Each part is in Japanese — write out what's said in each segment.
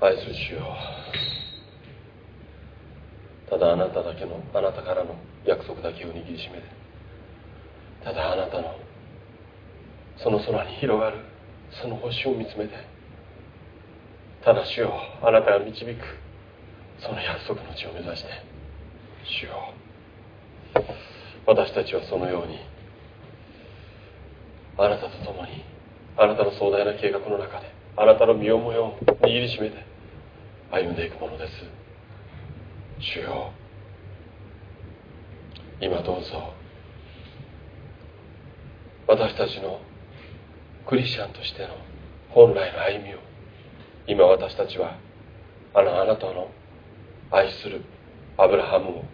愛する主よ。ただあなただけのあなたからの約束だけを握りしめてただあなたのその空に広がるその星を見つめてただ主よあなたが導くその約束の地を目指して主よ私たちはそのようにあなたと共にあなたの壮大な計画の中であなたの身思いを握りしめて歩んでいくものです。主よ今どうぞ。私たちのクリスチャンとしての本来の歩みを今私たちはあのあなたの愛するアブラハムを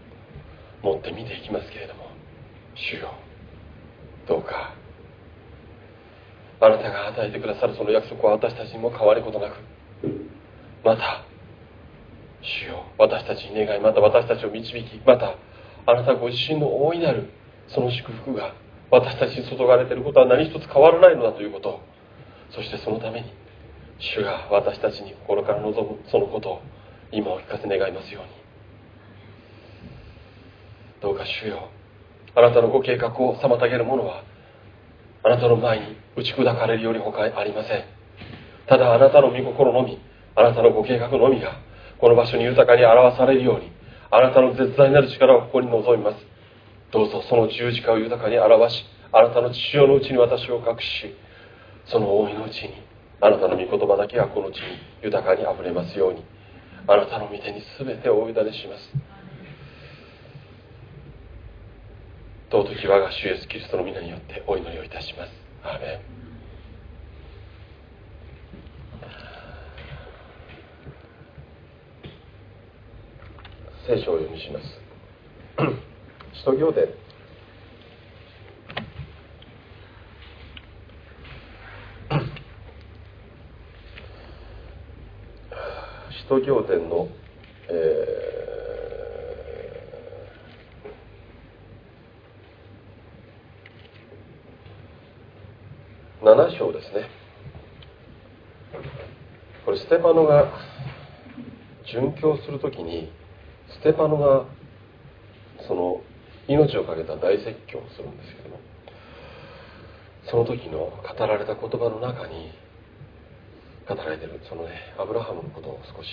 持って見ていきますけれども主よどうかあなたが与えてくださるその約束は私たちにも変わることなくまた主よ私たちに願いまた私たちを導きまたあなたご自身の大いなるその祝福が私たちに注がれていることは何一つ変わらないのだということそしてそのために主が私たちに心から望むそのことを今お聞かせ願いますように。どうか主よあなたのご計画を妨げる者はあなたの前に打ち砕かれるより他ありません。ただあなたの御心のみあなたのご計画のみがこの場所に豊かに表されるようにあなたの絶大なる力をここに望みます。どうぞその十字架を豊かに表しあなたの父親のうちに私を隠しその大いのうちにあなたの御言葉だけがこの地に豊かにあふれますようにあなたの御手に全てをお委ねします。尊き我が主イエスキリストの皆によってお祈りをいたします。アメン聖書を読みします。使徒行伝。使徒行伝の、えー、7章ですね。これステパノが殉教するときにステパノがその命を懸けた大説教をするんですけどもその時の語られた言葉の中に語られてるそのねアブラハムのことを少し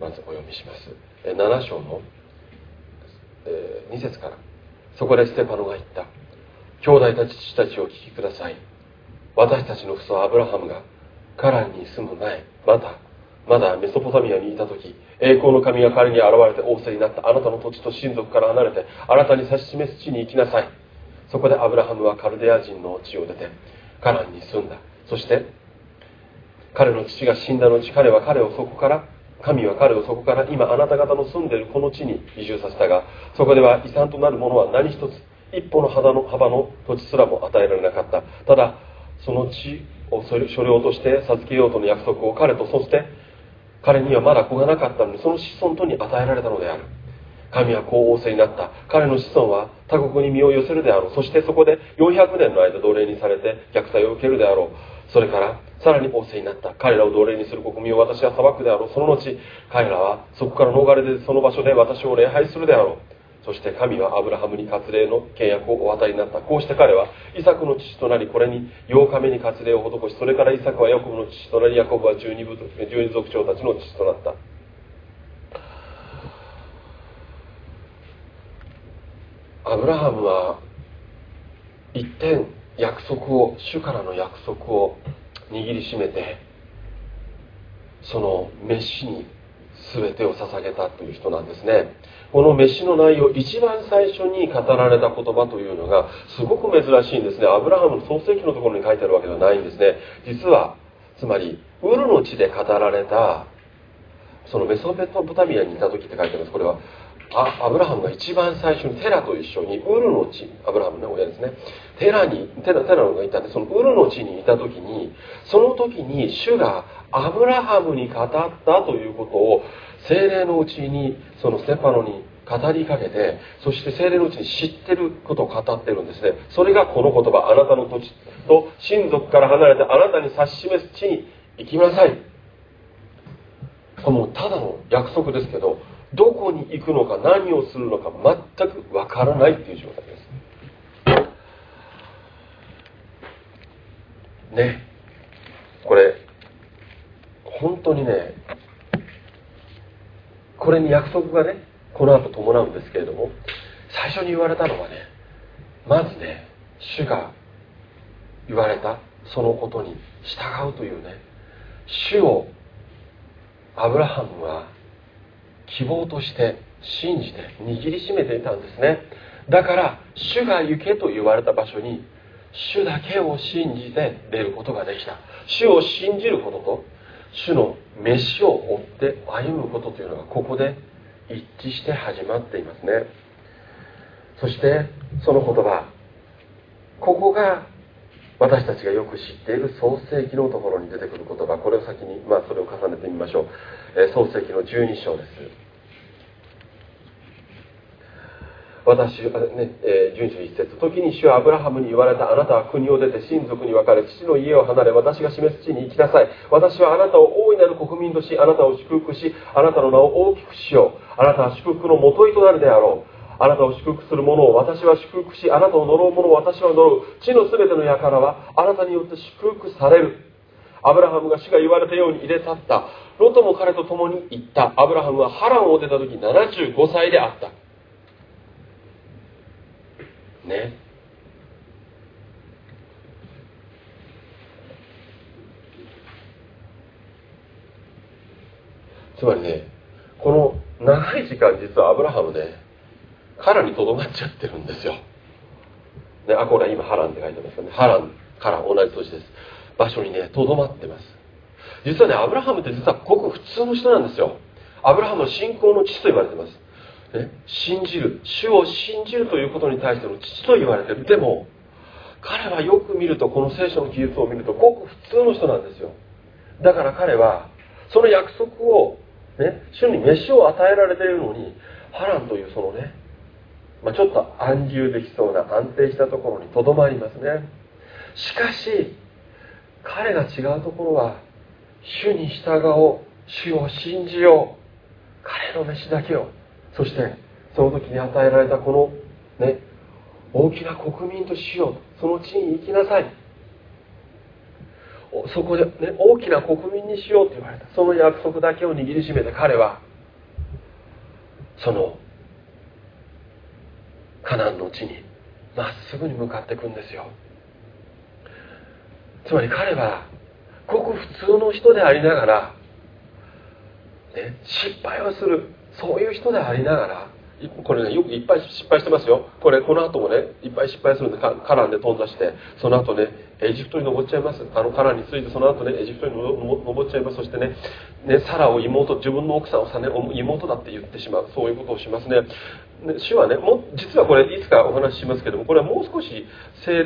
まずお読みします。7章の2節から。そこでステパノが言った。兄弟たち父たちを聞きください。私たちの父祖アブラハムがカランに住む前またまだメソポタミアにいた時栄光の神が彼に現れて仰せになった。あなたの土地と親族から離れてあなたに指し示す地に行きなさい。そこでアブラハムはカルデア人の地を出てカランに住んだ。そして彼の父が死んだ後彼は彼をそこから神は彼をそこから今あなた方の住んでいるこの地に移住させたがそこでは遺産となるものは何一つ一歩の幅の幅の土地すらも与えられなかった。ただその地を所領として授けようとの約束を彼とそして彼にはまだ子がなかったのにその子孫とに与えられたのである。神はこう仰せになった。彼の子孫は他国に身を寄せるであろう。そしてそこで400年の間奴隷にされて虐待を受けるであろう。それからさらに仰せになった。彼らを奴隷にする国民を私は裁くであろう。その後彼らはそこから逃れてその場所で私を礼拝するであろう。そして神はアブラハムに割礼の契約をお与えになった。こうして彼はイサクの父となりこれに8日目に割礼を施しそれからイサクはヤコブの父となりヤコブは12部12族長たちの父となった。アブラハムは一点約束を主からの約束を握りしめてその飯に全てを捧げたという人なんですね。この飯の内容一番最初に語られた言葉というのがすごく珍しいんですね。アブラハムの創世記のところに書いてあるわけではないんですね。実はつまりウルの地で語られたそのメソペトブタミアにいた時って書いてあります。これはアブラハムが一番最初にテラと一緒にウルの地アブラハムの親ですね。テラにテラテラがいたんでそのウルの地にいた時にその時に主がアブラハムに語ったということを精霊のうちにそのステパノに語りかけてそして精霊のうちに知ってることを語ってるんですね。それがこの言葉あなたの土地と親族から離れてあなたに指し示す地に行きなさい。これもうただの約束ですけどどこに行くのか何をするのか全くわからないっていう状態です。ね。これ本当にねこれに約束がねこの後伴うんですけれども最初に言われたのはねまずね主が言われたそのことに従うというね主をアブラハムは希望として信じて握りしめていたんですね。だから主が行けと言われた場所に主だけを信じて出ることができた。主を信じることと主の飯を追って歩むことというのがここで一致して始まっていますね。そしてその言葉ここが私たちがよく知っている創世記のところに出てくる言葉これを先に、まあ、それを重ねてみましょう、えー、創世記の12章です。私、ねえー、順守一節。時に主はアブラハムに言われたあなたは国を出て親族に別れ父の家を離れ私が示す地に行きなさい。私はあなたを大いなる国民としあなたを祝福しあなたの名を大きくしよう。あなたは祝福のもといとなるであろう。あなたを祝福する者を私は祝福しあなたを呪う者を私は呪う。地の全ての輩はあなたによって祝福される。アブラハムが主が言われたように入れ去った。ロトも彼と共に行った。アブラハムはハランを出た時75歳であった。ね。つまりねこの長い時間実はアブラハムねカラにとどまっちゃってるんですよ。ね、あ、これは今ハランって書いてますよね。ハランから同じ年です。場所にね、とどまってます。実はね、アブラハムって実はごく普通の人なんですよ。アブラハムの信仰の父と言われてます。ね、信じる。主を信じるということに対しての父と言われてる。でも、彼はよく見ると、この聖書の記述を見ると、ごく普通の人なんですよ。だから彼は、その約束を、ね、主に飯を与えられているのに、ハランというそのね、まあ、ちょっと安住できそうな安定したところにとどまりますね。しかし彼が違うところは主に従おう主を信じよう彼の飯だけを。そしてその時に与えられたこのね大きな国民としようその地に行きなさい。そこで、ね、大きな国民にしようと言われた。その約束だけを握りしめて彼はそのカナンの地にまっすぐに向かっていくんですよ。つまり彼はごく普通の人でありながら、ね、失敗をするそういう人でありながらこれねよくいっぱい失敗してますよ。これこの後もねいっぱい失敗するんでカランで飛んだしてその後ねエジプトに登っちゃいます。あのカランについてその後ねエジプトに登っちゃいます。そしてねねサラを妹自分の奥さんをさ、ね、妹だって言ってしまうそういうことをしますね。主はねも実はこれいつかお話ししますけどもこれはもう少し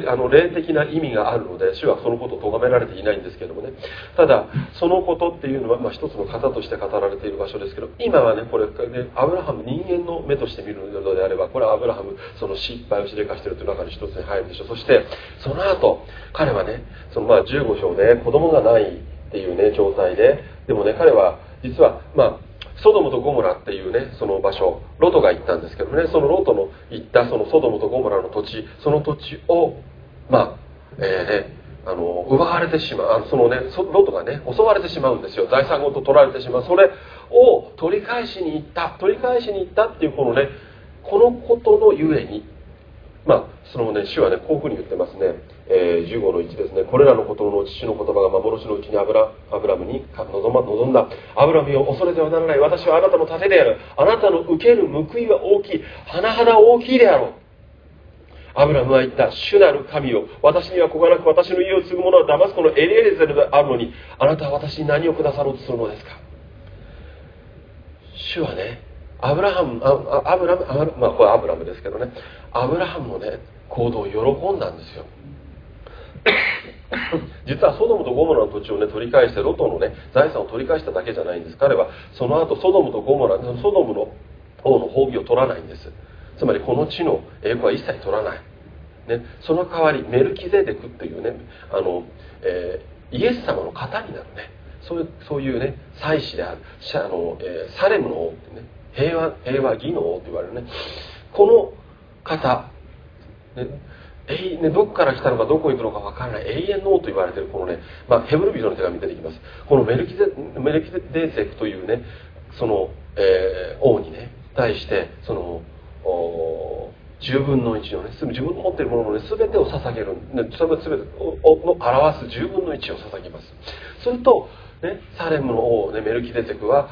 あの霊的な意味があるので主はそのことを咎められていないんですけどもね。ただそのことっていうのは、まあ、一つの型として語られている場所ですけど今はねこれねアブラハム人間の目として見るのであればこれはアブラハムその失敗をしでかしているという中に一つに入るでしょう。そしてその後彼はねそのまあ15章で子供がないっていうね状態ででもね彼は実はまあソドムとゴモラっていうねその場所ロトが行ったんですけどねそのロトの行ったそのソドムとゴモラの土地その土地をまあえー、ねあの奪われてしまうそのねロトがね襲われてしまうんですよ。財産ごと取られてしまう。それを取り返しに行った取り返しに行ったっていうこのねこのことのゆえにまあそのね主はねこういうふうに言ってますね。えー、15の1ですね。これらのことの父の言葉が幻のうちにアブラアブラムに望,、ま、望んだ。アブラムよ恐れてはならない。私はあなたの盾である。あなたの受ける報いは大きい。甚だ大きいであろう。アブラムは言った主なる神よ。私には子がなく私の家を継ぐ者はダマスコのエリエレゼルであるのに。あなたは私に何をくださろうとするのですか？主はねアブラハムアブラムまあこれアブラムですけどね。アブラハムのね行動を喜んだんですよ。実はソドムとゴモラの土地をね取り返してロトのね財産を取り返しただけじゃないんです。彼はその後ソドムとゴモラソドムの王の褒美を取らないんです。つまりこの地の栄光は一切取らない、ね、その代わりメルキゼデクっていうねあの、えー、イエス様の型になるね。そういうそういうね祭司であるあの、えー、サレムの王ってね平和平和義の王と言われるね。この方、ねえね、どこから来たのかどこに行くのか分からない永遠の王と言われているこのね、まあ、ヘブル人の手紙に出てきます。このメルキゼメルキデセクというねその、えー、王にね対してその10分の1をね自分の持っているものの、ね、全てを捧げる、ね、それ全てを表す10分の1を捧げます。すると、ね、サレムの王、ね、メルキデテクは、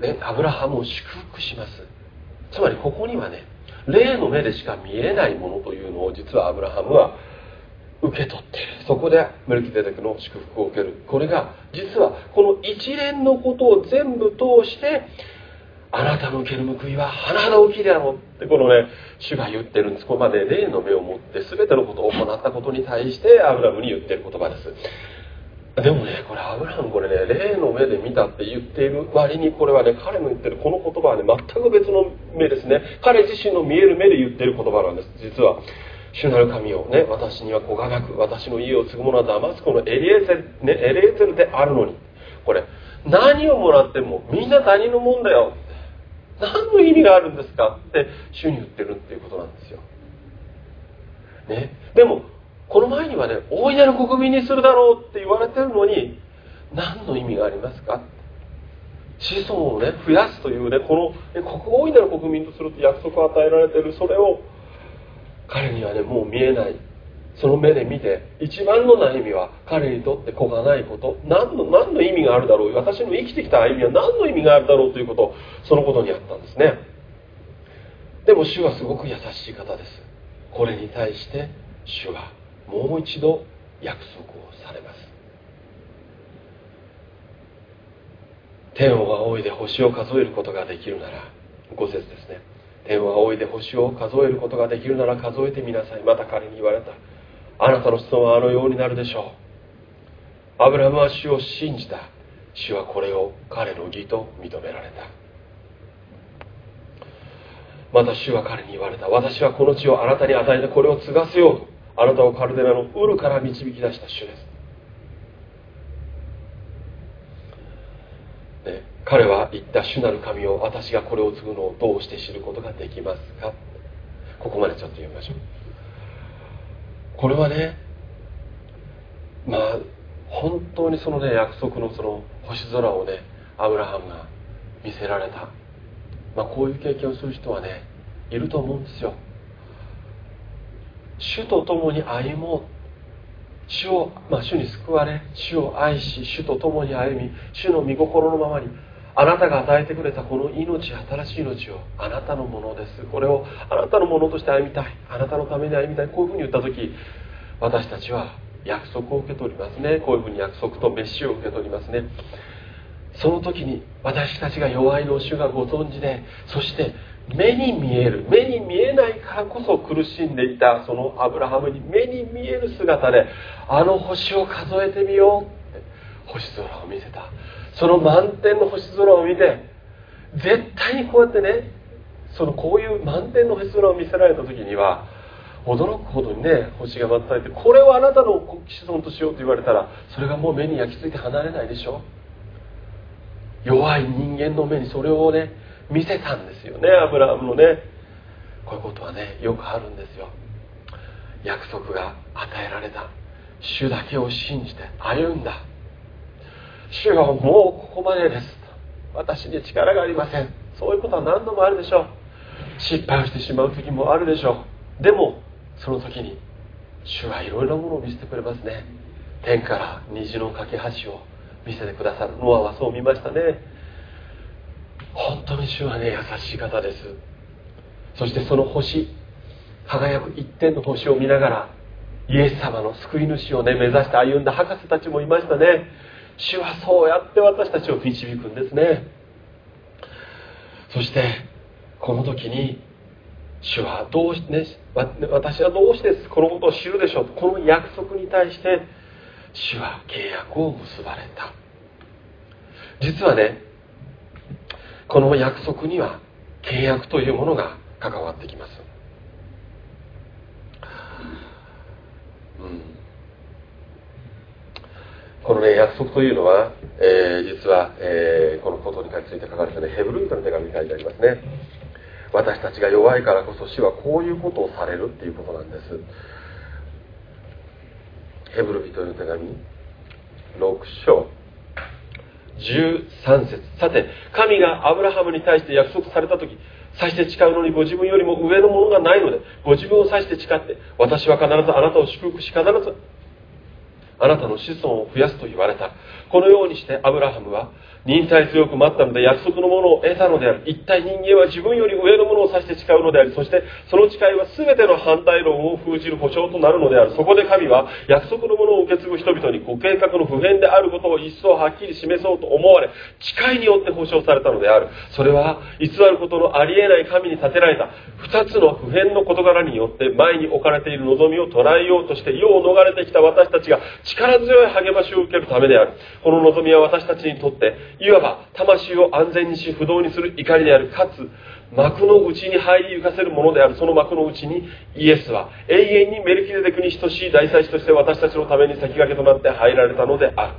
ね、アブラハムを祝福します。つまりここにはね霊の目でしか見えないものというのを実はアブラハムは受け取っている。そこでメルキデテクの祝福を受ける。これが実はこの一連のことを全部通してあなたの受ける報いは甚だ大きであろうってこのね主が言ってるんです。ここまで霊の目を持って全てのことを行ったことに対してアブラムに言ってる言葉です。でもねこれアブラハムこれね霊の目で見たって言っている割にこれはね彼の言ってるこの言葉はね全く別の目ですね。彼自身の見える目で言ってる言葉なんです実は。主なる神をね私には子がなく私の家を継ぐ者はダマスコのエリエゼル,、ね、エリエゼルであるのに。これ何をもらってもみんな他人のもんだよ。何の意味があるんですかって主に言ってるっていうことなんですよ。ね、でもこの前にはね大いなる国民にするだろうって言われてるのに何の意味がありますか？子孫をね増やすというねこの国大いなる国民とすると約束を与えられてるそれを彼にはねもう見えない。その目で見て一番の悩みは彼にとって子がないこと。何の何の意味があるだろう。私の生きてきた歩みは何の意味があるだろうということそのことにあったんですね。でも主はすごく優しい方です。これに対して主はもう一度約束をされます。天を仰いで星を数えることができるなら5節ですね。天を仰いで星を数えることができるなら数えてみなさい。また彼に言われた。あなたの子孫はあのようになるでしょう。アブラムは主を信じた。主はこれを彼の義と認められた。また主は彼に言われた。私はこの地をあなたに与えてこれを継がせようと。あなたをカルデラのウルから導き出した主です、ね、彼は言った主なる神を私がこれを継ぐのをどうして知ることができますか？ここまでちょっと読みましょう。これはねまあ本当にそのね約束のその星空をねアブラハムが見せられた、まあ、こういう経験をする人はねいると思うんですよ。主と共に歩もう。主を、まあ、主に救われ主を愛し主と共に歩み主の御心のままにあなたが与えてくれたこの命新しい命をあなたのものです。これをあなたのものとして歩みたい。あなたのために歩みたい。こういうふうに言った時私たちは約束を受け取りますね。こういうふうに約束と飯を受け取りますね。その時に私たちが弱いのを主がご存知でそして目に見える。目に見えないからこそ苦しんでいたそのアブラハムに目に見える姿であの星を数えてみようって星空を見せた。その満天の星空を見て絶対にこうやってねそのこういう満天の星空を見せられた時には驚くほどにね星が待たれてこれをあなたの子孫としようと言われたらそれがもう目に焼き付いて離れないでしょ。弱い人間の目にそれをね見せたんですよねアブラハムのね。こういうことはねよくあるんですよ。約束が与えられた。主だけを信じて歩んだ。主がもうここまでです。私に力がありません。そういうことは何度もあるでしょう。失敗をしてしまう時もあるでしょう。でもその時に主はいろいろなものを見せてくれますね。天から虹の架け橋を見せてくださる。ノアはそう見ましたね。本当に主はね優しい方です。そしてその星輝く一点の星を見ながらイエス様の救い主をね目指して歩んだ博士たちもいましたね。主はそうやって私たちを導くんですね。そしてこの時に主はどうして、ね、私はどうしてこのことを知るでしょう。この約束に対して主は契約を結ばれた。実はねこの約束には契約というものが関わってきます、うん、このね約束というのは、えー、実は、えー、このことについて書かれたねヘブル人の手紙に書いてありますね。私たちが弱いからこそ主はこういうことをされるっていうことなんです。ヘブル人の手紙6章。13節。さて神がアブラハムに対して約束された時さして誓うのにご自分よりも上のものがないのでご自分を指して誓って私は必ずあなたを祝福し必ずあなたの子孫を増やすと言われた。このようにしてアブラハムは忍耐強く待ったので約束のものを得たのである。一体人間は自分より上のものを指して誓うのでありそしてその誓いは全ての反対論を封じる保証となるのである。そこで神は約束のものを受け継ぐ人々にご計画の普遍であることを一層はっきり示そうと思われ誓いによって保証されたのである。それは偽ることのありえない神に立てられた二つの普遍の事柄によって前に置かれている望みを捉えようとして世を逃れてきた私たちが力強い励ましを受けるためである。この望みは私たちにとっていわば魂を安全にし不動にする怒りであるかつ幕の内に入り行かせるものであるその幕の内にイエスは永遠にメルキデデクに等しい大祭司として私たちのために先駆けとなって入られたのである。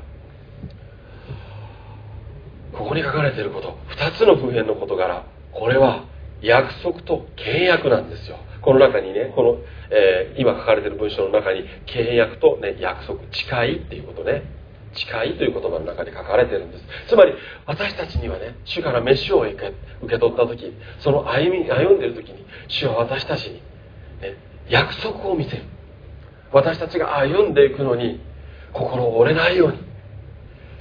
ここに書かれていること2つの普遍の事柄これは約束と契約なんですよ。この中にねこの、えー、今書かれている文章の中に契約と、ね、約束誓いっていうことね。誓いという言葉の中で書かれているんです。つまり私たちにはね主から飯を受け取った時その歩み歩んでいる時に主は私たちに、ね、約束を見せる。私たちが歩んでいくのに心折れないように。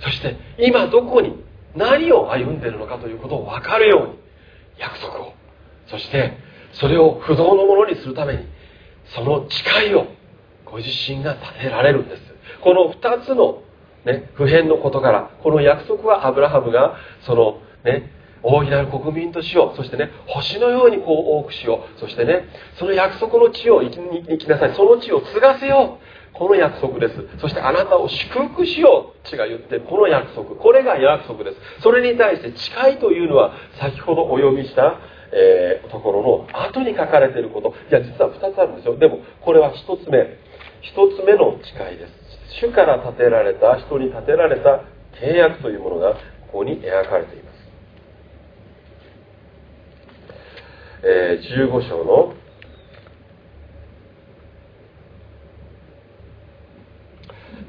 そして今どこに何を歩んでいるのかということを分かるように約束を。そしてそれを不動のものにするためにその誓いをご自身が立てられるんです。この2つのね、普遍のことからこの約束はアブラハムがそのね大いなる国民としようそしてね星のようにこう多くしようそしてねその約束の地を生き生きなさいその地を継がせようこの約束です。そしてあなたを祝福しよう地が言ってこの約束これが約束です。それに対して誓いというのは先ほどお呼びしたえー、ところの後に書かれていること。いや実は2つあるんですよ。でもこれは1つ目。1つ目の誓いです。主から建てられた人に建てられた契約というものがここに描かれています、えー、15章の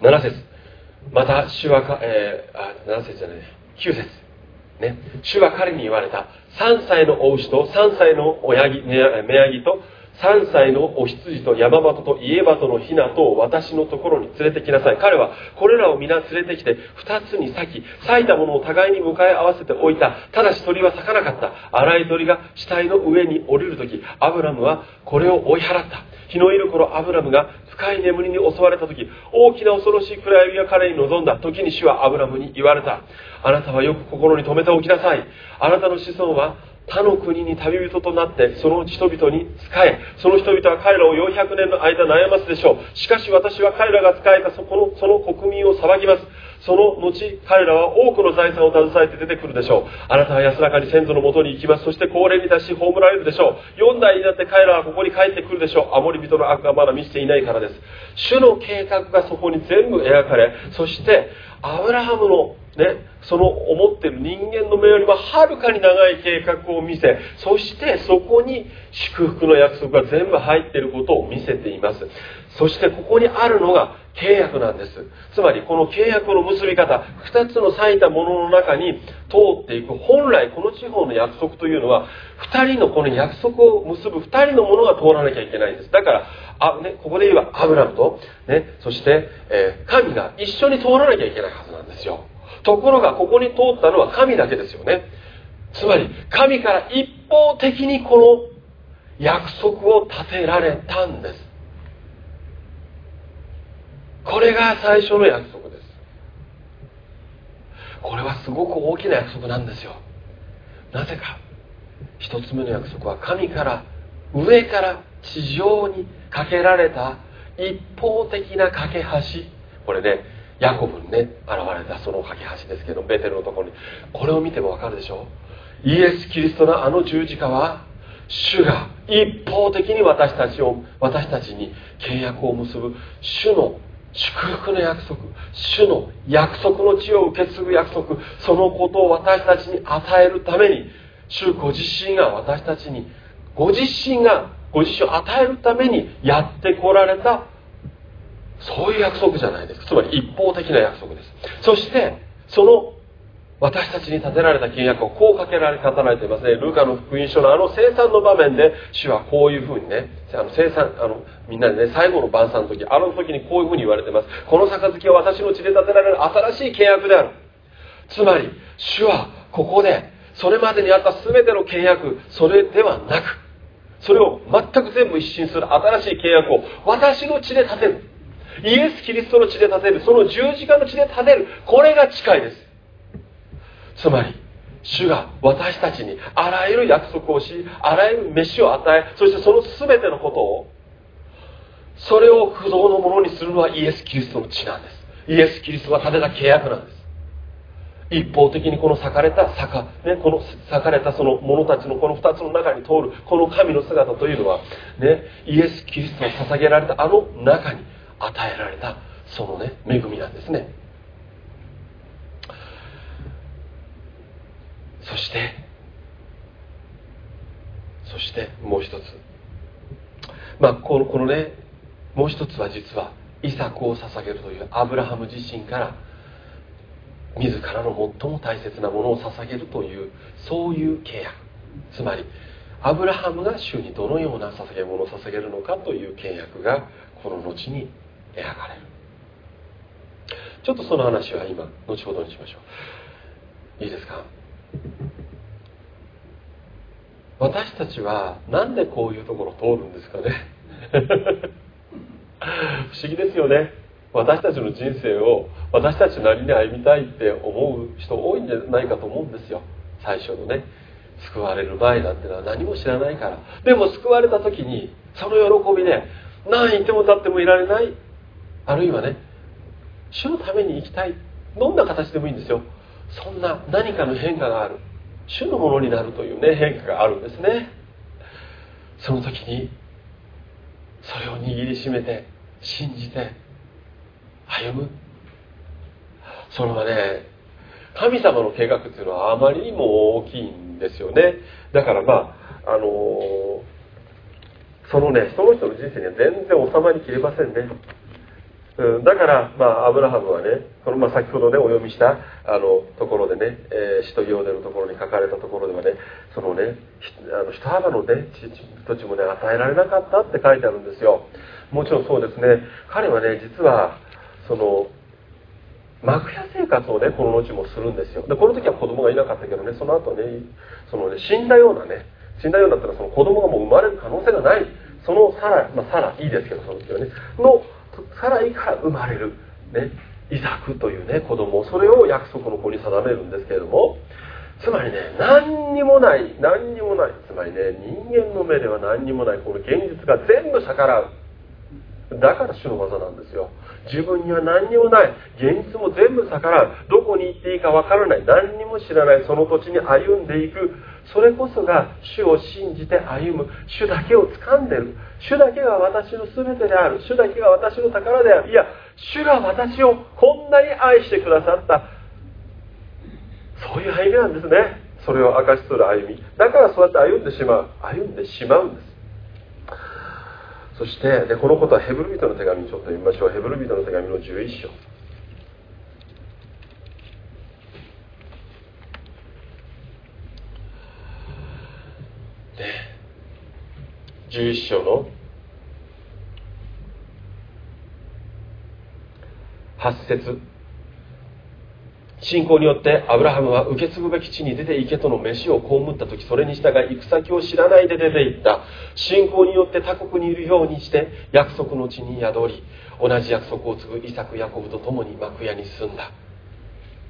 7節。また主はか、えー、あ7節じゃない。9節。ね。主は彼に言われた。3歳のお牛と3歳の親木目ヤギと3歳のお羊と山鳩と家鳩のひなとを私のところに連れてきなさい。彼はこれらを皆連れてきて2つに裂き裂いたものを互いに向かい合わせておいた。ただし鳥は裂かなかった。荒い鳥が死体の上に降りる時アブラムはこれを追い払った。日のいる頃アブラムが深い眠りに襲われた時大きな恐ろしい暗闇が彼に臨んだ。時に主はアブラムに言われた。あなたはよく心に留めておきなさい。あなたの子孫は他の国に旅人となってその人々に仕えその人々は彼らを400年の間悩ますでしょう。しかし私は彼らが仕えたそこのその国民を裁きます。その後彼らは多くの財産を携えて出てくるでしょう。あなたは安らかに先祖のもとに行きます。そして高齢に達し葬られるでしょう。4代になって彼らはここに帰ってくるでしょう。アモリ人の悪がまだ満ちていないからです。主の計画がそこに全部描かれそしてアブラハムのね、その思ってる人間の目よりもはるかに長い計画を見せそしてそこに祝福の約束が全部入っていることを見せています。そしてここにあるのが契約なんです。つまりこの契約の結び方2つの裂いたものの中に通っていく本来この地方の約束というのは2人のこの約束を結ぶ2人のものが通らなきゃいけないんです。だからあ、ね、ここで言えばアブラムと、ね、そして、えー、神が一緒に通らなきゃいけないはずなんですよ。ところがここに通ったのは神だけですよね。つまり神から一方的にこの約束を立てられたんです。これが最初の約束です。これはすごく大きな約束なんですよ。なぜか一つ目の約束は神から上から地上にかけられた一方的な架け橋。これねヤコブにね現れたその架け橋ですけどベテルのところに。これを見てもわかるでしょう。イエス・キリストのあの十字架は主が一方的に私たちを私たちに契約を結ぶ主の祝福の約束主の約束の地を受け継ぐ約束そのことを私たちに与えるために主ご自身が私たちにご自身がご自身を与えるためにやってこられたそういう約束じゃないです。かつまり一方的な約束です。そしてその私たちに立てられた契約をこうかけられ語られていますね。ルカの福音書のあの生産の場面で、主はこういうふうにね、あの生産、あの、みんなでね、最後の晩餐の時、あの時にこういうふうに言われています。この杯は私の血で立てられる新しい契約である。つまり、主はここで、それまでにあった全ての契約、それではなく、それを全く全部一新する新しい契約を私の血で立てる。イエス・キリストの血で立てる。その十字架の血で立てる。これが近いです。つまり主が私たちにあらゆる約束をしあらゆる飯を与えそしてその全てのことをそれを不動のものにするのはイエス・キリストの血なんです。イエス・キリストが立てた契約なんです。一方的にこの裂かれた坂、ね、この裂かれたその者たちのこの2つの中に通るこの神の姿というのは、ね、イエス・キリストを捧げられたあの中に与えられたそのね恵みなんですね。そしてそしてもう一つ。まあこのこのねもう一つは実はイサクを捧げるというアブラハム自身から自らの最も大切なものを捧げるというそういう契約。つまりアブラハムが主にどのような捧げ物を捧げるのかという契約がこの後に描かれる。ちょっとその話は今後ほどにしましょう。いいですか？私たちは何でこういうところを通るんですかね？不思議ですよね。私たちの人生を私たちなりに歩みたいって思う人多いんじゃないかと思うんですよ。最初のね救われる前なんてのは何も知らないから。でも救われた時にその喜びで何いても立ってもいられない。あるいはね主のために生きたい。どんな形でもいいんですよ。そんな何かの変化がある。主のものになるというね変化があるんですね。その時にそれを握りしめて信じて歩む。それはね神様の計画っていうのはあまりにも大きいんですよね。だからまああのー、そのねその人の人生には全然収まりきれませんね。うん、だから、まあ、アブラハムはねこの、まあ、先ほどねお読みしたあのところでね、えー、使徒行伝のところに書かれたところではねそのねあの一幅のね土地もね与えられなかったって書いてあるんですよ。もちろんそうですね。彼はね実はその幕屋生活をねこの後もするんですよ。でこの時は子供がいなかったけどねその後ねそのね死んだようなね死んだようになったらその子供がもう生まれる可能性がない。そのサラ、まあ、サラいいですけどその時はね。のサライから生まれる、ね、イサクというね子供それを約束の子に定めるんですけれどもつまりね何にもない何にもないつまりね人間の目では何にもないこの現実が全部逆らう。だから主の技なんですよ。自分には何にもない現実も全部逆らう。どこに行っていいかわからない何にも知らないその土地に歩んでいく。それこそが主を信じて歩む。主だけを掴んでる。主だけが私の全てである。主だけが私の宝である。いや主が私をこんなに愛してくださった。そういう歩みなんですね。それを証しする歩み。だからそうやって歩んでしまう。歩んでしまうんです。そしてでこのことはヘブル人の手紙ちょっと読みましょう。ヘブル人の手紙の11章で11章の8節。信仰によってアブラハムは受け継ぐべき地に出て行けとの飯を被った時それに従い行く先を知らないで出て行った。信仰によって他国にいるようにして約束の地に宿り同じ約束を継ぐイサク・ヤコブと共に幕屋に住んだ。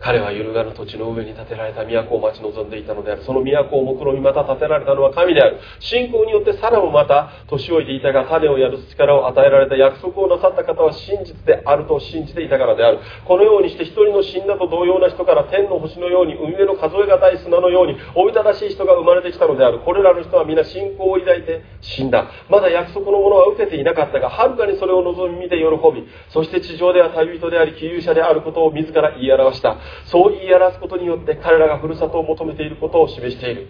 彼は揺るがぬ土地の上に建てられた都を待ち望んでいたのである。その都を目論みまた建てられたのは神である。信仰によってサラもまた年老いていたが種をやる力を与えられた約束をなさった方は真実であると信じていたからである。このようにして一人の死んだと同様な人から天の星のように海辺の数えがたい砂のようにおびただしい人が生まれてきたのである。これらの人は皆信仰を抱いて死んだ。まだ約束のものは受けていなかったがはるかにそれを望み見て喜びそして地上では旅人であり寄遊者であることを自ら言い表した。そう言い表すことによって彼らがふるさとを求めていることを示している。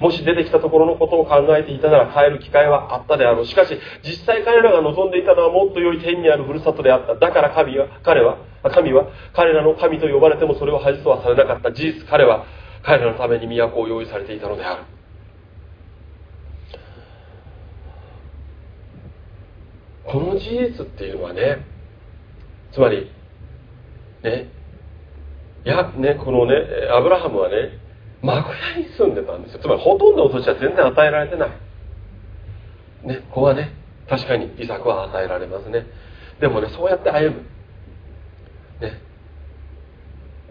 もし出てきたところのことを考えていたなら帰る機会はあったであろう。しかし実際彼らが望んでいたのはもっと良い天にあるふるさとであった。だから神は彼は神は彼らの神と呼ばれてもそれを恥とはされなかった。事実彼は彼らのために都を用意されていたのである。この事実っていうのはねつまりねやねこのねアブラハムはね幕屋に住んでたんですよ。つまりほとんどの土地は全然与えられてない。ねここはね確かに遺作は与えられますね。でもねそうやって歩む。ね。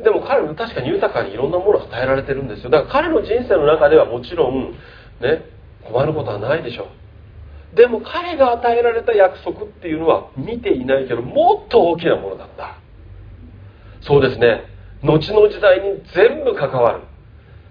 でも彼も確かに豊かにいろんなものを与えられてるんですよ。だから彼の人生の中ではもちろんね困ることはないでしょう。でも彼が与えられた約束っていうのは見ていないけどもっと大きなものだった。そうですね。後の時代に全部関わる。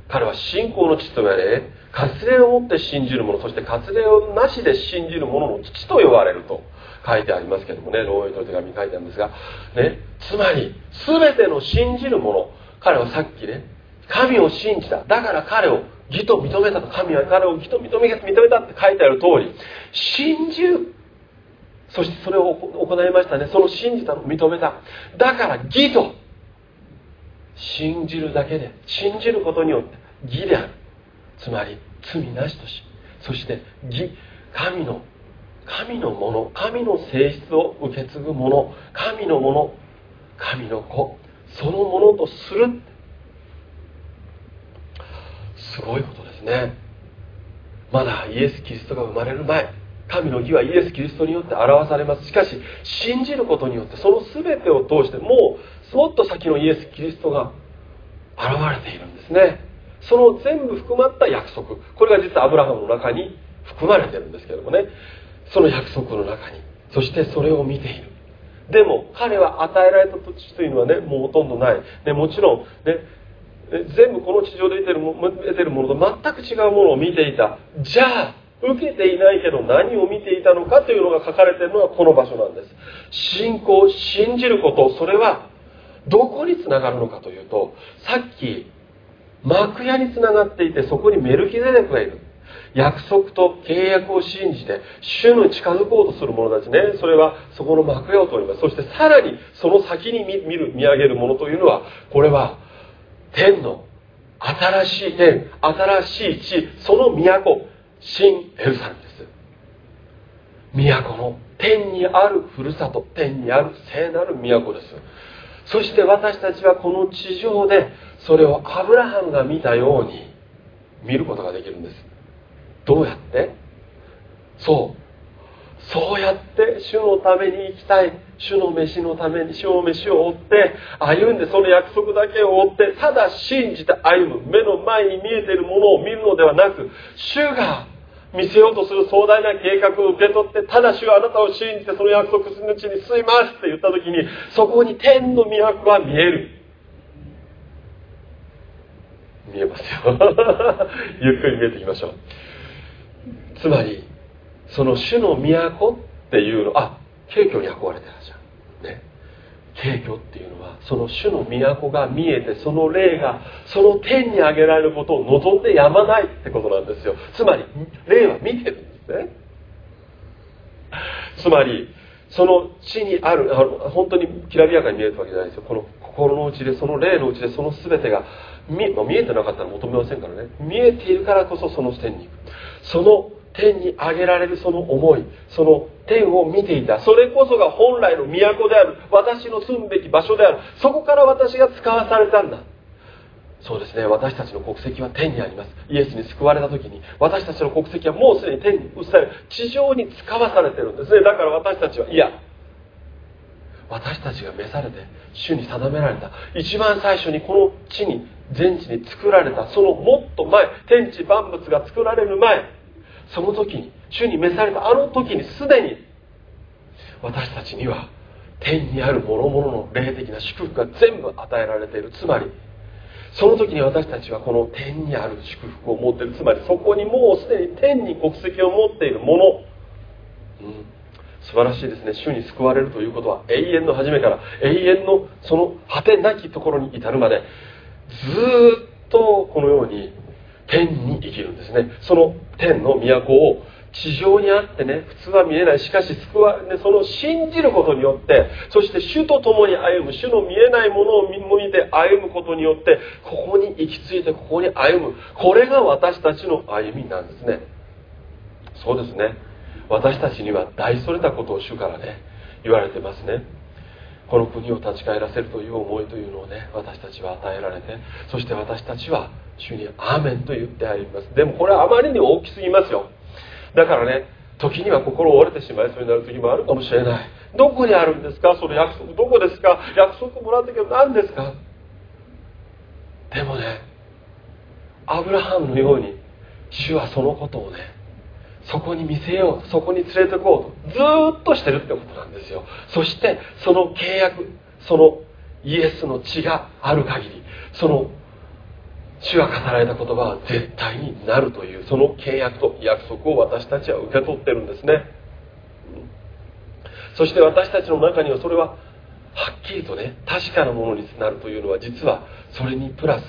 彼は信仰の父と言われ割礼を持って信じる者そして割礼をなしで信じる者の父と呼ばれると書いてありますけどもね。ローエイトの手紙に書いてあるんですが、ね、つまり全ての信じる者彼はさっきね神を信じた。だから彼を義と認めたと。神は彼を義と認め認めたって書いてある通り信じる。そしてそれを行いましたね。その信じたのを認めた。だから義と信じるだけで信じることによって義である。つまり罪なしとしそして義神の神のもの神の性質を受け継ぐもの神のもの神の子そのものとするすごいことですね。まだイエス・キリストが生まれる前神の義はイエス・キリストによって表されます。しかし信じることによってその全てを通してもうもっと先のイエス・キリストが現れているんですね。その全部含まった約束。これが実はアブラハムの中に含まれてるんですけどもね。その約束の中に。そしてそれを見ている。でも彼は与えられた土地というのはねもうほとんどない、ね、もちろんね全部この地上で得てる得てるものと全く違うものを見ていた。じゃあ受けていないけど何を見ていたのかというのが書かれているのはこの場所なんです。信仰信じることそれはどこにつながるのかというとさっき幕屋につながっていてそこにメルキゼデクがいる。約束と契約を信じて主に近づこうとする者たちね。それはそこの幕屋を通ります。そしてさらにその先に見る見上げるものというのはこれは天の新しい天新しい地その都。新エルサレムです。都の天にあるふるさと天にある聖なる都です。そして私たちはこの地上でそれをアブラハムが見たように見ることができるんです。どうやって？そう。そうやって主のために生きたい。主の飯のために主の飯を追って歩んでその約束だけを追ってただ信じて歩む目の前に見えているものを見るのではなく主が見せようとする壮大な計画を受け取ってただ主はあなたを信じてその約束するうちに進みますって言った時にそこに天の都は見える。見えますよ。ゆっくり見えていきましょう。つまりその主の都っていうのあ景挙に運ばれてらっしゃる。ね。景挙っていうのはその主の都が見えてその霊がその天に上げられることを望んでやまないってことなんですよ。つまり霊は見てるんですね。つまりその地にあるあの本当にきらびやかに見えるわけじゃないですよ。この心の内でその霊の内でその全てが見,、まあ、見えてなかったら求めませんからね。見えているからこそその天に行く。その天に上げられるその思いその天を見ていた。それこそが本来の都である私の住むべき場所である。そこから私が使わされたんだ。そうですね。私たちの国籍は天にあります。イエスに救われた時に私たちの国籍はもうすでに天に移される地上に使わされてるんですね。だから私たちはいや私たちが召されて主に定められた。一番最初にこの地に全地に作られたそのもっと前天地万物が作られる前その時に主に召されたあの時にすでに私たちには天にある諸々の霊的な祝福が全部与えられている。つまりその時に私たちはこの天にある祝福を持っている。つまりそこにもうすでに天に国籍を持っているもの、うん、素晴らしいですね。主に救われるということは永遠の初めから永遠のその果てなきところに至るまでずっとこのように天に生きるんですね。その天の都を地上にあってね普通は見えない。しかし救わ、その信じることによってそして主と共に歩む主の見えないものを見て歩むことによってここに行き着いてここに歩む。これが私たちの歩みなんですね。そうですね。私たちには大それたことを主からね言われてますね。この国を立ち返らせるという思いというのをね私たちは与えられてそして私たちは主に「アーメン」と言って歩みます。でもこれはあまりに大きすぎますよ。だからね時には心折れてしまいそうになる時もあるかもしれない。どこにあるんですか？その約束どこですか？約束もらったけど何ですか？でもねアブラハムのように主はそのことをねそこに見せようそこに連れてこうとずっとしてるってことなんですよ。そしてその契約そのイエスの血がある限りその主が語られた言葉は絶対になるというその契約と約束を私たちは受け取ってるんですね。そして私たちの中にはそれははっきりとね確かなものになるというのは実はそれにプラス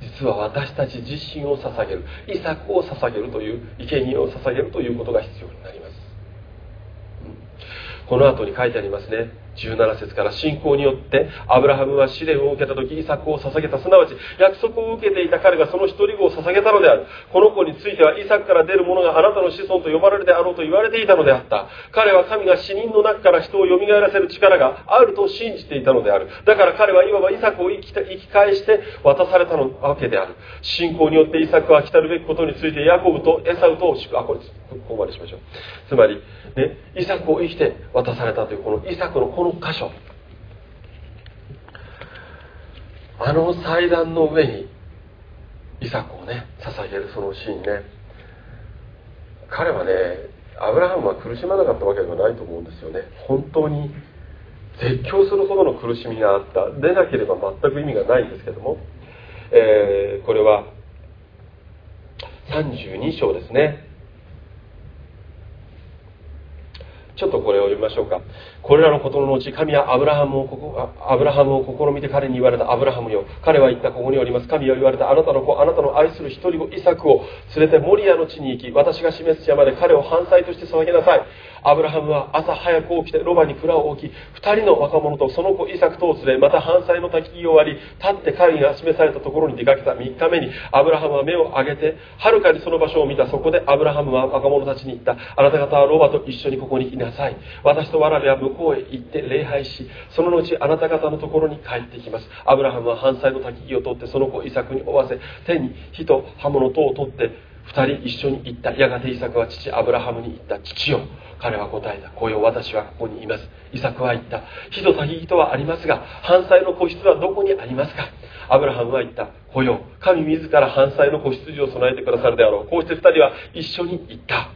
実は私たち自身を捧げる遺作を捧げるという生贄を捧げるということが必要になります。この後に書いてありますね。17節から信仰によってアブラハムは試練を受けた時イサクを捧げたすなわち約束を受けていた彼がその一人子を捧げたのである。この子についてはイサクから出る者があなたの子孫と呼ばれるであろうと言われていたのであった。彼は神が死人の中から人を蘇らせる力があると信じていたのである。だから彼はいわばイサクを生き生き返して渡されたのわけである。信仰によってイサクは来たるべきことについてヤコブとエサウとあこれここまでしましょう。つまりねイサクを生きて渡されたというこのイサクのこの箇所。あの祭壇の上にイサクをね捧げるそのシーンね。彼はねアブラハムは苦しまなかったわけではないと思うんですよね。本当に絶叫するほどの苦しみがあった。でなければ全く意味がないんですけども、えー、これは32章ですね。ちょっとこれを読みましょうか。これらのことの後、神はアブラハムをここアブラハムを試みて彼に言われたアブラハムよ。彼は言ったここにおります。神は言われたあなたの子、あなたの愛する一人子イサクを連れてモリアの地に行き、私が示す山で彼を反対として捧げなさい。アブラハムは朝早く起きてロバに蔵を置き、二人の若者とその子イサクとを連れ、また反対の焚き木を割り、立って神が示されたところに出かけた3日目に、アブラハムは目を上げて、はるかにその場所を見た。そこでアブラハムは若者たちに言った。あなた方はロバと一緒にここに来なさい。私とわらべは向こうへ行って礼拝し、その後あなた方のところに帰ってきます。アブラハムは反対の焚き木を取って、その子イサクに負わせ、手に火と刃物等を取って、二人一緒に行った。やがてイサクは父アブラハムに言った。父よ。彼は答えた。こよ私はここにいます。イサクは言った。火と焚き木とはありますが、反対の個室はどこにありますか？アブラハムは言った。こよ神自ら反対の子羊を備えてくださるであろう。こうして二人は一緒に行った。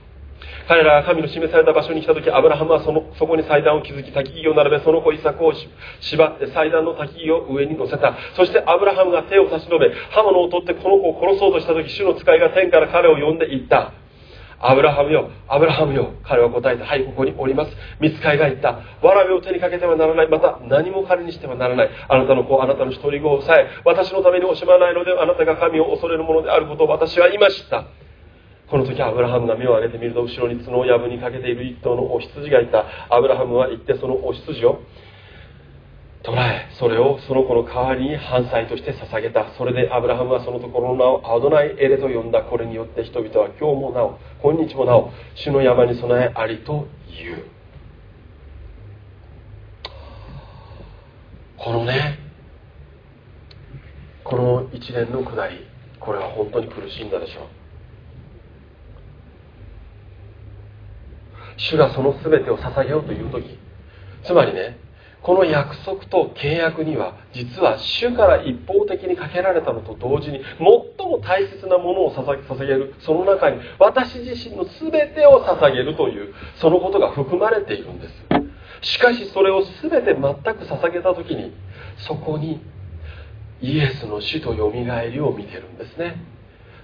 彼らが神の示された場所に来た時アブラハムはそのそこに祭壇を築き焚き木を並べその子イサクを縛って祭壇の焚き木を上に乗せたそしてアブラハムが手を差し伸べ刃物を取ってこの子を殺そうとした時主の使いが天から彼を呼んでいったアブラハムよ、アブラハムよ。彼は答えた。はい、ここにおります。見つかいが言った。わらべを手にかけてはならない。また、何も彼にしてはならない。あなたの子、あなたの一人子をさえ、私のために惜しまないので、あなたが神を恐れるものであることを私は今知った。この時アブラハムが目を上げてみると後ろに角を藪にかけている一頭のお羊がいた。アブラハムは行ってそのお羊を捕らえそれをその子の代わりに反祭として捧げた。それでアブラハムはそのところの名をアドナイエレと呼んだこれによって人々は今日もなお今日もなお主の山に備えありと言う。このねこの一連のくだりこれは本当に苦しいんだでしょう。主がその全てを捧げようという時。つまりねこの約束と契約には実は主から一方的にかけられたのと同時に最も大切なものを捧げる。その中に私自身の全てを捧げるというそのことが含まれているんです。しかしそれを全て全く捧げた時にそこにイエスの死とよみがえりを見てるんですね。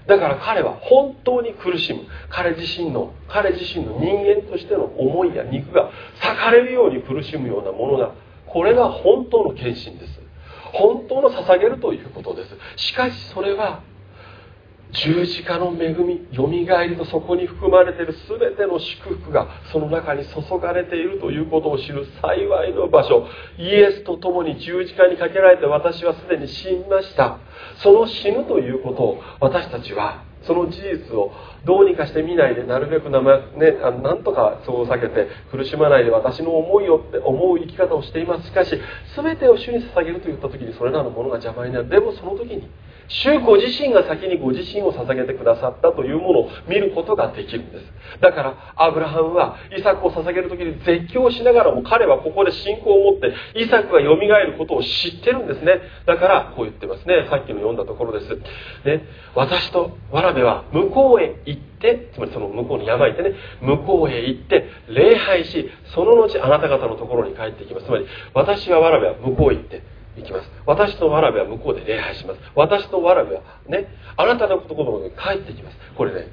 だから彼は本当に苦しむ。彼自身の彼自身の人間としての思いや肉が裂かれるように苦しむようなものがこれが本当の献身です。本当の捧げるということです。しかしそれは十字架の恵みよみがえりとそこに含まれている全ての祝福がその中に注がれているということを知る幸いの場所。イエスと共に十字架にかけられて私はすでに死にましたその死ぬということを私たちはその事実をどうにかして見ないでなるべくな,、まね、なんとかそう避けて苦しまないで私の思いをって思う生き方をしています。しかし全てを主に捧げると言った時にそれらのものが邪魔になる。でもその時に主ご自身が先にご自身を捧げてくださったというものを見ることができるんです。だからアブラハムはイサクを捧げる時に絶叫しながらも彼はここで信仰を持ってイサクがよみがえることを知ってるんですね。だからこう言ってますね。さっきの読んだところです、ね、私とわらべは向こうへ行ってつまりその向こうに山行ってね。向こうへ行って礼拝しその後あなた方のところに帰ってきます。つまり私はわらべは向こうへ行って行きます。私とわらべは向こうで礼拝します。私とわらべはねあなたのところに帰ってきます。これね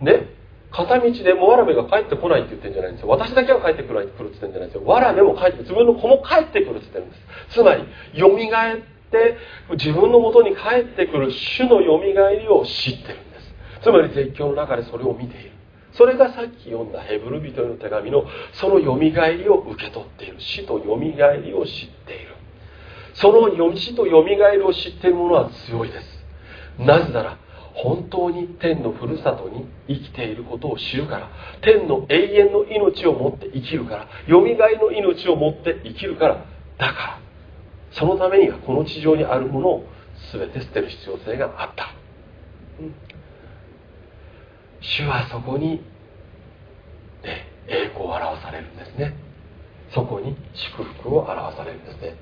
ね片道でもわらべが帰ってこないって言ってるんじゃないんですよ。私だけは帰ってくるって言ってるんじゃないんですよ。わらべも帰って自分の子も帰ってくるって言ってるんです。つまりよみがえって自分のもとに帰ってくる主のよみがえりを知ってるんです。つまり絶叫の中でそれを見ている。それがさっき読んだヘブル人への手紙のそのよみがえりを受け取っている。死とよみがえりを知っている。その死とよみがえりを知っている者は強いです。なぜなら本当に天のふるさとに生きていることを知るから天の永遠の命を持って生きるからよみがえりの命を持って生きるからだからそのためにはこの地上にあるものを全て捨てる必要性があった、うん、主はそこに、ね、栄光を表されるんですね。そこに祝福を表されるんですね。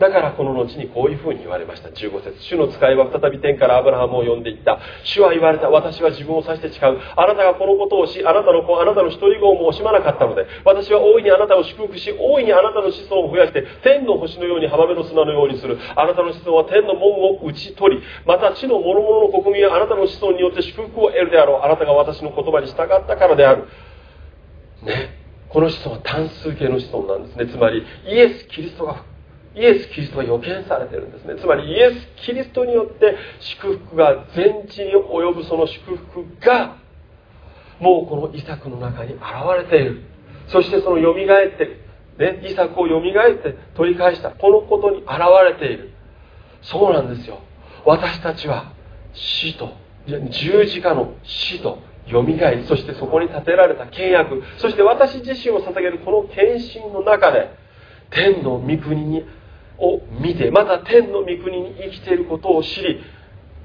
だからこの後にこういうふうに言われました。15節。主の使いは再び天からアブラハムを呼んでいった。主は言われた。私は自分を指して誓う。あなたがこのことをしあなたの子あなたの一人子をも惜しまなかったので私は大いにあなたを祝福し大いにあなたの子孫を増やして天の星のように浜辺の砂のようにする。あなたの子孫は天の門を打ち取りまた地の諸々の国民はあなたの子孫によって祝福を得るであろう。あなたが私の言葉に従ったからである。ね。この子孫は単数形の子孫なんですね。つまりイエス・キリストがイエス・キリストが予見されてるんですね。つまりイエス・キリストによって祝福が全地に及ぶその祝福がもうこのイサクの中に現れている。そしてそのよみがえって、ね、イサクをよみがえって取り返した。このことに現れている。そうなんですよ。私たちは死と十字架の死とよみがえりそしてそこに立てられた契約そして私自身を捧げるこの献身の中で天の御国にを見てまた天の御国に生きていることを知り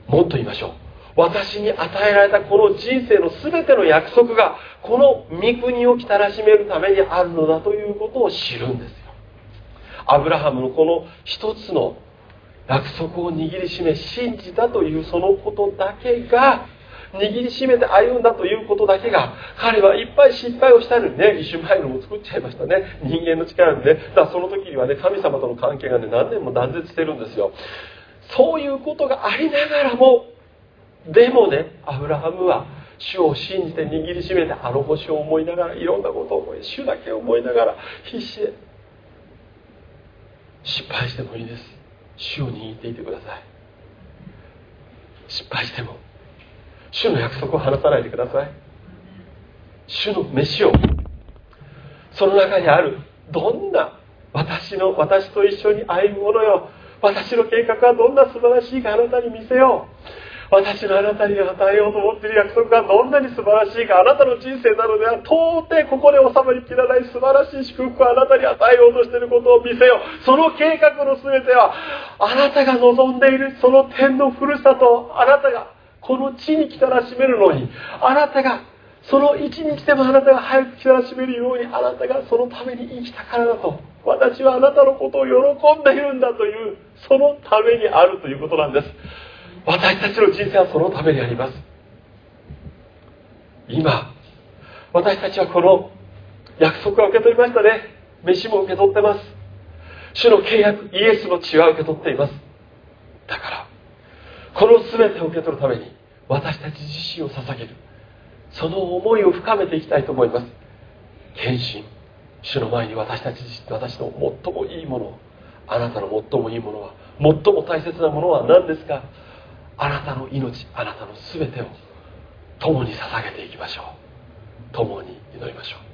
もっと言いましょう。私に与えられたこの人生の全ての約束がこの御国をきたらしめるためにあるのだということを知るんですよ。アブラハムのこの一つの約束を握りしめ信じたというそのことだけが握りしめて歩んだということだけが彼はいっぱい失敗をしたのにねイシュマエルも作っちゃいましたね。人間の力でね。だからその時にはね神様との関係がね何年も断絶してるんですよ。そういうことがありながらもでもねアブラハムは主を信じて握りしめてあの星を思いながらいろんなことを思い主だけ思いながら必死で失敗してもいいです。主を握っていてください。失敗しても。主の約束を離さないでください。主の飯を。その中にあるどんな私の私と一緒に歩むものよ。私の計画はどんな素晴らしいかあなたに見せよう。私のあなたに与えようと思っている約束がどんなに素晴らしいかあなたの人生なのでは到底ここで収まりきらない素晴らしい祝福をあなたに与えようとしていることを見せよう。その計画の全てはあなたが望んでいるその天のふるさとあなたがこの地に来たらしめるのにあなたがその一日でもあなたが早く来たらしめるようにあなたがそのために生きたからだと私はあなたのことを喜んでいるんだというそのためにあるということなんです。私たちの人生はそのためにあります。今私たちはこの約束は受け取りましたね。飯も受け取ってます。主の契約イエスの血は受け取っています。だからこの全てを受け取るために私たち自身を捧げる。その思いを深めていきたいと思います。献身。主の前に私たち私の最もいいものあなたの最もいいものは最も大切なものは何ですか？あなたの命あなたの全てを共に捧げていきましょう。共に祈りましょう。